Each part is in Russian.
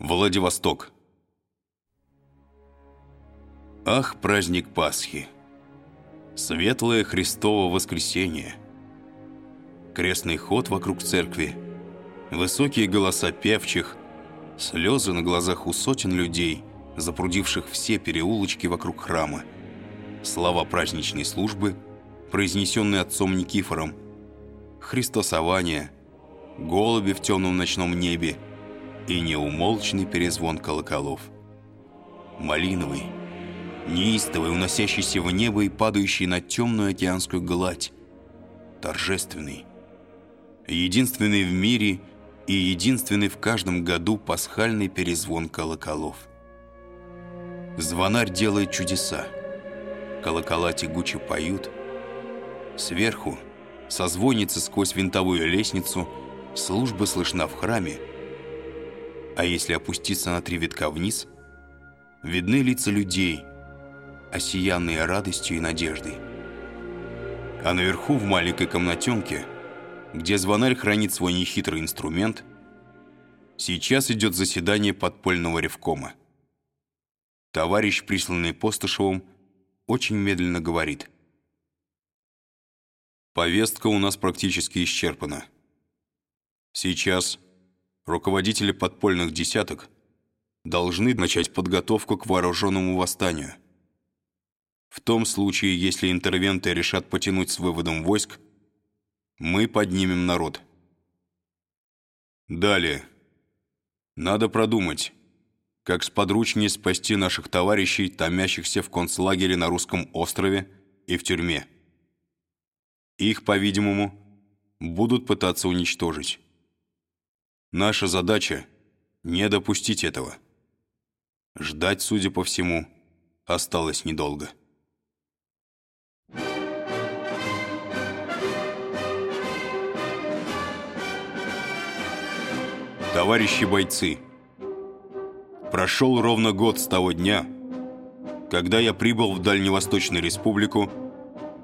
Владивосток. Ах, праздник Пасхи! Светлое Христово воскресенье! Крестный ход вокруг церкви, высокие голоса певчих, слезы на глазах у сотен людей, запрудивших все переулочки вокруг храма, слова праздничной службы, произнесенные отцом Никифором, христосование, голуби в темном ночном небе и неумолчный перезвон колоколов. Малиновый, неистовый, уносящийся в небо и падающий на темную океанскую гладь, торжественный, единственный в мире и единственный в каждом году пасхальный перезвон колоколов. Звонарь делает чудеса. Колокола тягуче поют. Сверху, созвонится сквозь винтовую лестницу, служба слышна в храме, а если опуститься на три витка вниз, видны лица людей, осиянные радостью и надеждой. А наверху, в маленькой комнатенке, где звонарь хранит свой нехитрый инструмент, сейчас идет заседание подпольного ревкома. Товарищ, присланный Постышевым, очень медленно говорит. Повестка у нас практически исчерпана. Сейчас руководители подпольных десяток должны начать подготовку к вооруженному восстанию. В том случае, если интервенты решат потянуть с выводом войск, мы поднимем народ. Далее. Надо продумать, как сподручнее спасти наших товарищей, томящихся в концлагере на русском острове и в тюрьме. Их, по-видимому, будут пытаться уничтожить. Наша задача — не допустить этого. Ждать, судя по всему, осталось недолго. Товарищи бойцы, прошел ровно год с того дня, когда я прибыл в Дальневосточную Республику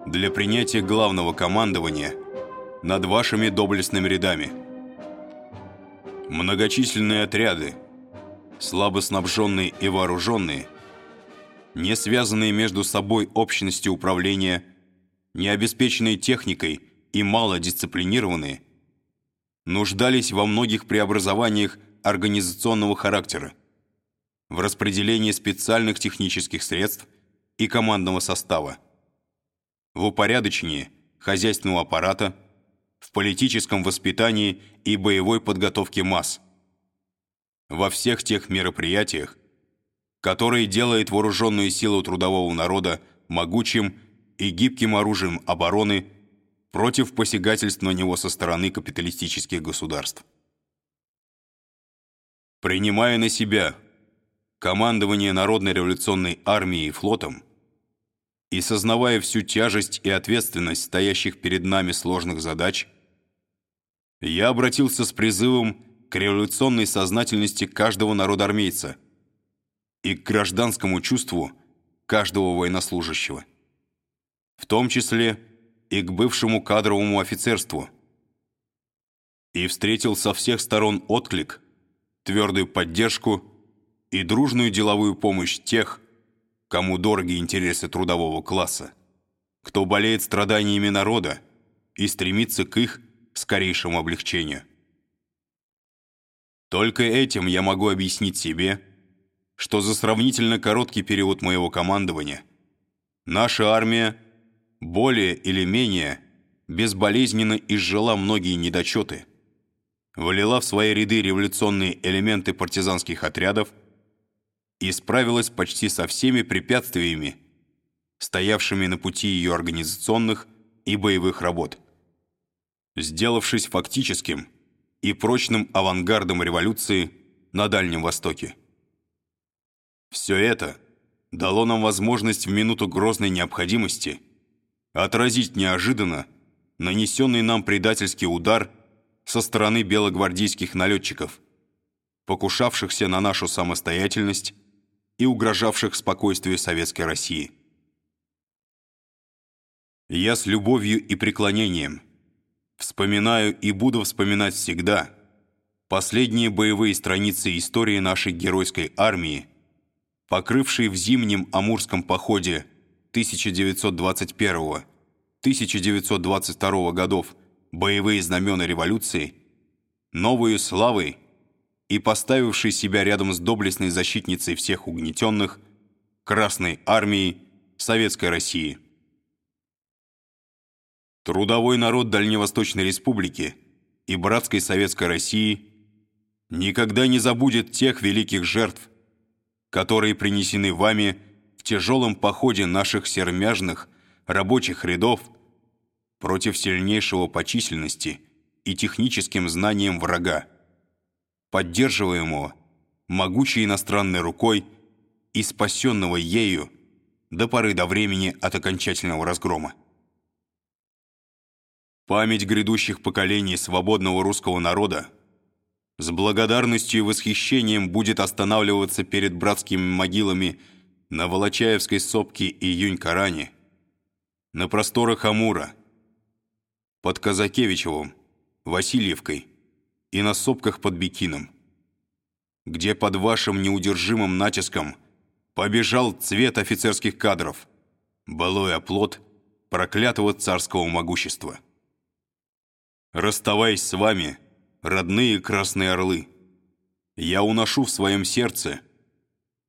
для принятия главного командования над вашими доблестными рядами – Многочисленные отряды, слабо снабженные и вооруженные, не связанные между собой общностью управления, не обеспеченные техникой и мало дисциплинированные, нуждались во многих преобразованиях организационного характера, в распределении специальных технических средств и командного состава, в упорядочении хозяйственного аппарата, в политическом воспитании и боевой подготовке масс. Во всех тех мероприятиях, которые делают вооруженную силу трудового народа могучим и гибким оружием обороны против посягательств на него со стороны капиталистических государств. Принимая на себя командование Народной революционной армией и флотом и сознавая всю тяжесть и ответственность стоящих перед нами сложных задач, я обратился с призывом к революционной сознательности каждого народоармейца и к гражданскому чувству каждого военнослужащего, в том числе и к бывшему кадровому офицерству, и встретил со всех сторон отклик, твердую поддержку и дружную деловую помощь тех, кому дороги интересы трудового класса, кто болеет страданиями народа и стремится к их скорейшему облегчению. Только этим я могу объяснить себе, что за сравнительно короткий период моего командования наша армия более или менее безболезненно изжила многие недочеты, влила в свои ряды революционные элементы партизанских отрядов и справилась почти со всеми препятствиями, стоявшими на пути ее организационных и боевых работ сделавшись фактическим и прочным авангардом революции на Дальнем Востоке. Все это дало нам возможность в минуту грозной необходимости отразить неожиданно нанесенный нам предательский удар со стороны белогвардейских налетчиков, покушавшихся на нашу самостоятельность и угрожавших спокойствию Советской России. Я с любовью и преклонением – Вспоминаю и буду вспоминать всегда Последние боевые страницы истории нашей геройской армии, покрывшие в зимнем Амурском походе 1921-1922 годов боевые знамена революции, новую славой и поставивший себя рядом с доблестной защитницей всех угнетенных, Красной армией Советской России. Трудовой народ Дальневосточной Республики и братской Советской России никогда не забудет тех великих жертв, которые принесены вами в тяжелом походе наших сермяжных рабочих рядов против сильнейшего по численности и техническим знаниям врага, поддерживаемого могучей иностранной рукой и спасенного ею до поры до времени от окончательного разгрома. Память грядущих поколений свободного русского народа с благодарностью и восхищением будет останавливаться перед братскими могилами на Волочаевской сопке и Юнь-Каране, на просторах Амура, под Казакевичевым, Васильевкой и на сопках под Бикином, где под вашим неудержимым натиском побежал цвет офицерских кадров, былой оплот проклятого царского могущества. Расставаясь с вами, родные красные орлы, я уношу в своем сердце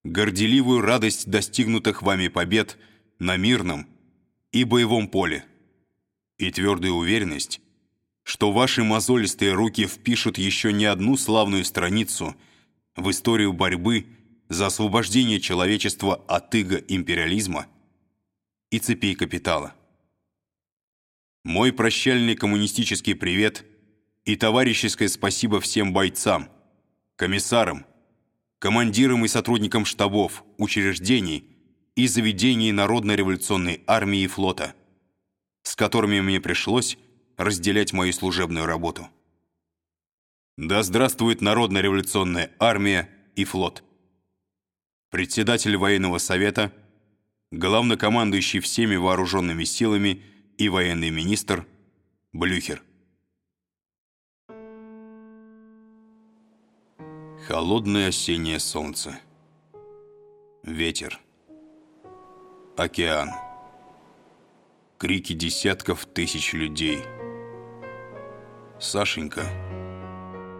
горделивую радость достигнутых вами побед на мирном и боевом поле – и твердая уверенность, что ваши мозолистые руки впишут еще не одну славную страницу в историю борьбы за освобождение человечества от иго империализма и цепей капитала. Мой прощальный коммунистический привет и товарищеское спасибо всем бойцам, комиссарам, командирам и сотрудникам штабов, учреждений и заведений Народно-революционной армии и флота – с которыми мне пришлось разделять мою служебную работу. Да здравствует Народно-революционная армия и флот. Председатель военного совета, главнокомандующий всеми вооруженными силами и военный министр Блюхер. Холодное осеннее солнце. Ветер. Океан крики десятков тысяч людей. Сашенька,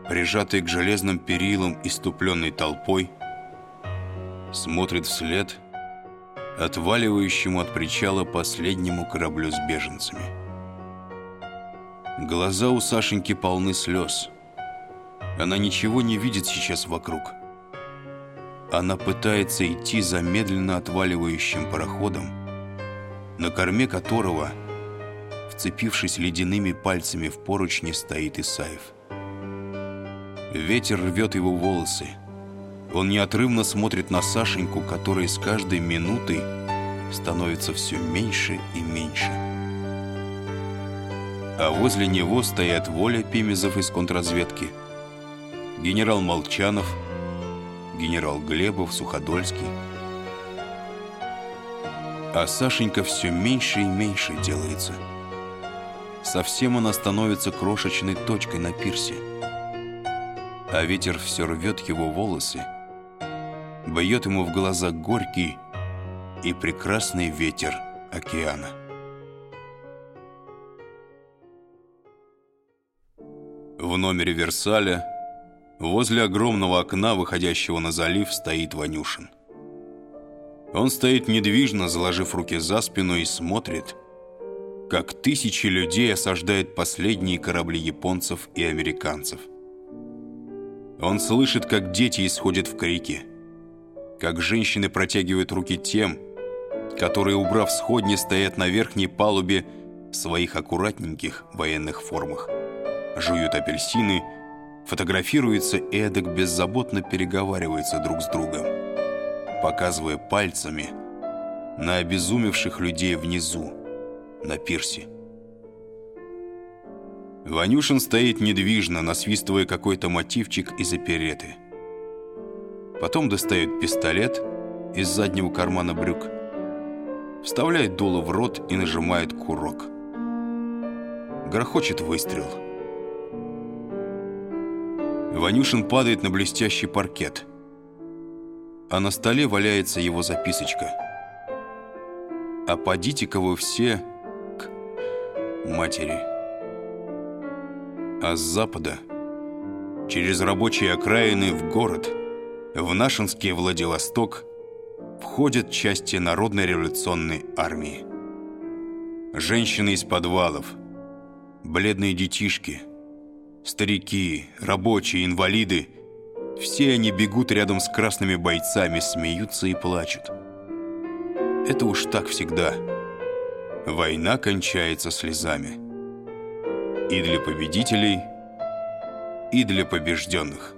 прижатый к железным перилам иступленной толпой, смотрит вслед отваливающему от причала последнему кораблю с беженцами. Глаза у Сашеньки полны слез. Она ничего не видит сейчас вокруг. Она пытается идти за медленно отваливающим пароходом, на корме которого, вцепившись ледяными пальцами в поручни, стоит Исаев. Ветер рвет его волосы. Он неотрывно смотрит на Сашеньку, которая с каждой минутой становится все меньше и меньше. А возле него стоят Воля Пимезов из контрразведки, генерал Молчанов, генерал Глебов, Суходольский, а Сашенька все меньше и меньше делается. Совсем она становится крошечной точкой на пирсе. А ветер все рвет его волосы, бьет ему в глаза горький и прекрасный ветер океана. В номере Версаля возле огромного окна, выходящего на залив, стоит Ванюшин. Он стоит недвижно, заложив руки за спину и смотрит, как тысячи людей осаждают последние корабли японцев и американцев. Он слышит, как дети исходят в крики, как женщины протягивают руки тем, которые, убрав сходни, стоят на верхней палубе в своих аккуратненьких военных формах, жуют апельсины, фотографируются и эдак беззаботно переговариваются друг с другом показывая пальцами на обезумевших людей внизу, на пирсе. Ванюшин стоит недвижно, насвистывая какой-то мотивчик из опереты. Потом достает пистолет из заднего кармана брюк, вставляет дуло в рот и нажимает курок. Грохочет выстрел. Ванюшин падает на блестящий паркет. А на столе валяется его записочка. «А подите-ка вы все матери». А с запада, через рабочие окраины в город, в Нашинский Владивосток, входят части Народной революционной армии. Женщины из подвалов, бледные детишки – Старики, рабочие, инвалиды – все они бегут рядом с красными бойцами, смеются и плачут. Это уж так всегда. Война кончается слезами. И для победителей, и для побежденных.